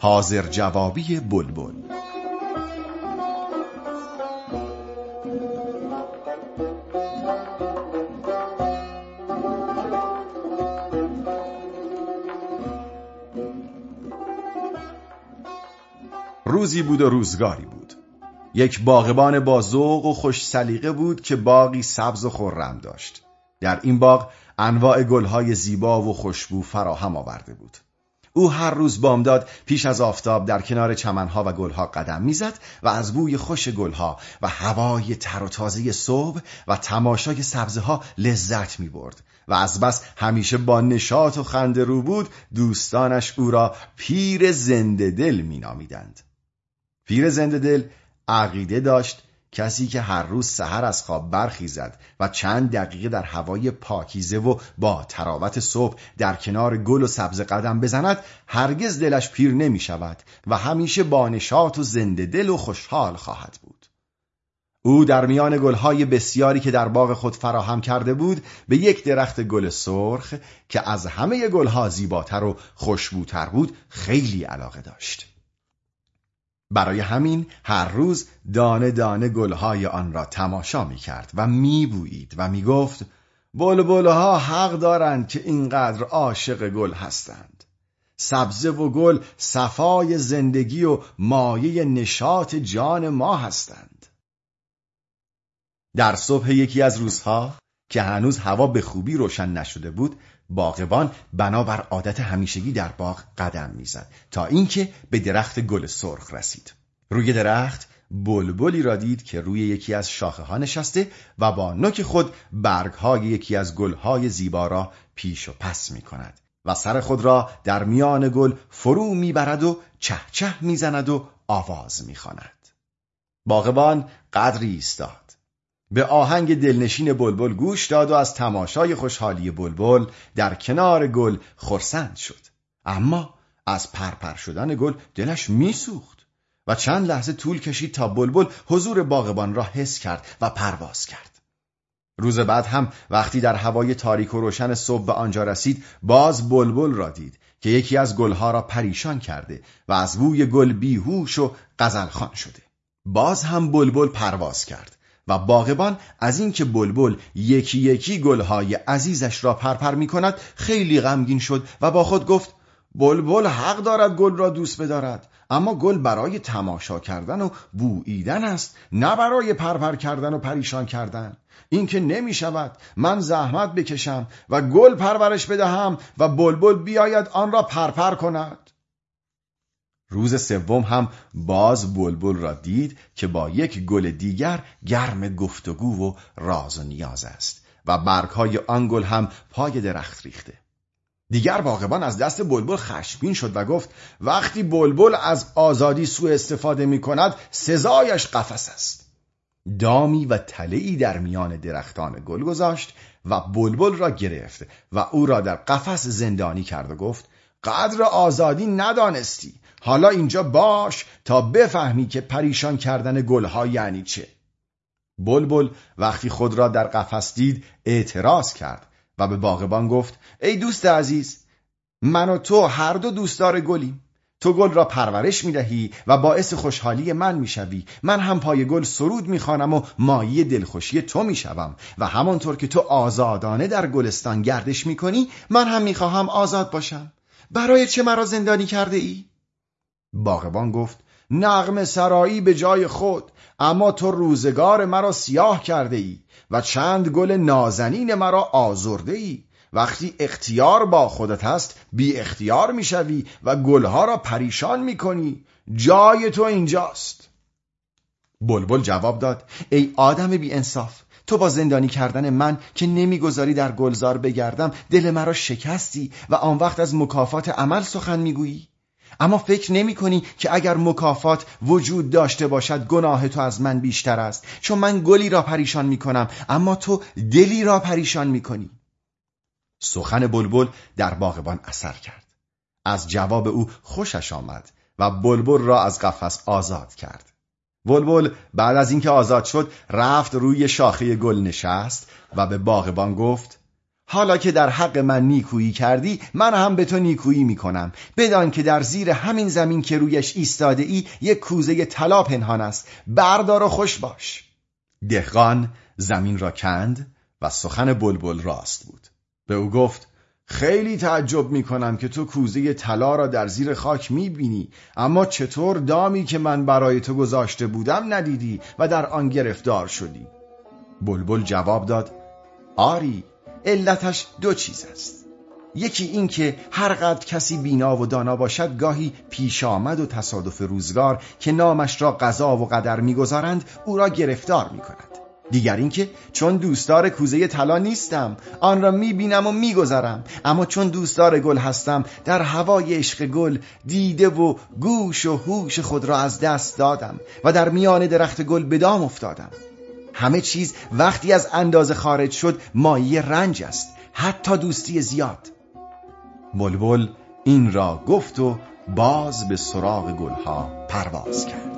حاضر جوابی بلبل. روزی بود و روزگاری بود. یک باغبان با ذوق و خوش سلیقه بود که باغی سبز و خرم داشت. در این باغ انواع گلهای زیبا و خوشبو فراهم آورده بود. او هر روز بامداد پیش از آفتاب در کنار چمنها و گلها قدم می‌زد و از بوی خوش گلها و هوای تر و تازه صبح و تماشای سبزه ها لذت می برد و از بس همیشه با نشاط و خنده رو بود دوستانش او را پیر زنده دل می نامیدند. پیر زنده دل عقیده داشت کسی که هر روز سحر از خواب برخیزد و چند دقیقه در هوای پاکیزه و با تراوت صبح در کنار گل و سبز قدم بزند هرگز دلش پیر نمی شود و همیشه با نشاط و زنده دل و خوشحال خواهد بود. او در میان گلهای بسیاری که در باغ خود فراهم کرده بود به یک درخت گل سرخ که از همه گلها زیباتر و خوشبوتر بود خیلی علاقه داشت. برای همین هر روز دانه دانه گلهای آن را تماشا می کرد و می بویید و می گفت بلبلها حق دارند که اینقدر عاشق گل هستند. سبزه و گل صفای زندگی و مایه نشاط جان ما هستند. در صبح یکی از روزها که هنوز هوا به خوبی روشن نشده بود باغبان بنابر عادت همیشگی در باغ قدم می‌زد تا اینکه به درخت گل سرخ رسید روی درخت بلبلی را دید که روی یکی از شاخه ها نشسته و با نوک خود برگ های یکی از گل های زیبا را پیش و پس می کند و سر خود را در میان گل فرو می‌برد و چه چه می‌زند و آواز می‌خواند. باغبان قدری ایستاد به آهنگ دلنشین بلبل گوش داد و از تماشای خوشحالی بلبل در کنار گل خرسند شد. اما از پرپر شدن گل دلش میسوخت و چند لحظه طول کشید تا بلبل حضور باغبان را حس کرد و پرواز کرد. روز بعد هم وقتی در هوای تاریک و روشن صبح به آنجا رسید باز بلبل را دید که یکی از گلها را پریشان کرده و از بوی گل بیهوش و قزلخان شده. باز هم بلبل پرواز کرد. و باغبان از اینکه بلبل یکی یکی گلهای عزیزش را پرپر می کند خیلی غمگین شد و با خود گفت بلبل حق دارد گل را دوست بدارد اما گل برای تماشا کردن و بوییدن است نه برای پرپر کردن و پریشان کردن. این که نمی شود من زحمت بکشم و گل پرورش بدهم و بلبل بیاید آن را پرپر کند. روز سوم هم باز بلبل را دید که با یک گل دیگر گرم گفتگو و راز و نیاز است و برگهای آن گل هم پای درخت ریخته. دیگر باغبان از دست بلبل خشمگین شد و گفت وقتی بلبل از آزادی سوء استفاده می کند سزایش قفس است. دامی و تلهی در میان درختان گل گذاشت و بلبل را گرفت و او را در قفس زندانی کرد و گفت قدر آزادی ندانستی. حالا اینجا باش تا بفهمی که پریشان کردن گلها یعنی چه. بلبل وقتی خود را در قفس دید اعتراض کرد و به باغبان گفت ای دوست عزیز من و تو هر دو دوستدار گلیم. تو گل را پرورش می دهی و باعث خوشحالی من می شوی. من هم پای گل سرود می خانم و مایی دلخوشی تو می شوم و همانطور که تو آزادانه در گلستان گردش می کنی من هم می خواهم آزاد باشم. برای چه مرا زندانی کرده ای؟ باغبان گفت نغم سرایی به جای خود اما تو روزگار مرا سیاه کرده ای و چند گل نازنین مرا آزرده ای وقتی اختیار با خودت هست بی اختیار می‌شوی و گلها را پریشان می‌کنی. جای تو اینجاست. بلبل جواب داد ای آدم بی انصاف تو با زندانی کردن من که نمی‌گذاری در گلزار بگردم دل مرا شکستی و آن وقت از مکافات عمل سخن می‌گویی. اما فکر نمی کنی که اگر مکافات وجود داشته باشد گناه تو از من بیشتر است. چون من گلی را پریشان می کنم اما تو دلی را پریشان می کنی سخن بلبل در باغبان اثر کرد. از جواب او خوشش آمد و بلبل را از قفس آزاد کرد. بلبل بعد از اینکه آزاد شد رفت روی شاخه گل نشست و به باغبان گفت حالا که در حق من نیکویی کردی من هم به تو نیکویی می‌کنم. بدان که در زیر همین زمین که رویش ایستاده ای یک کوزه طلا پنهان است. بردار و خوش باش. دهقان زمین را کند و سخن بلبل راست بود. به او گفت خیلی تعجب می کنم که تو کوزه طلا را در زیر خاک می بینی اما چطور دامی که من برای تو گذاشته بودم ندیدی و در آن گرفتار شدی؟ بلبل جواب داد آری علتش دو چیز است. یکی این که هر قد کسی بینا و دانا باشد گاهی پیش آمد و تصادف روزگار که نامش را قضا و قدر می‌گذارند او را گرفتار می کند دیگر اینکه چون دوستدار کوزه طلا نیستم آن را می‌بینم و میگذرم. اما چون دوستدار گل هستم در هوای عشق گل دیده و گوش و هوش خود را از دست دادم و در میان درخت گل به دام افتادم. همه چیز وقتی از اندازه خارج شد مایه رنج است حتی دوستی زیاد. بلبل این را گفت و باز به سراغ گلها پرواز کرد.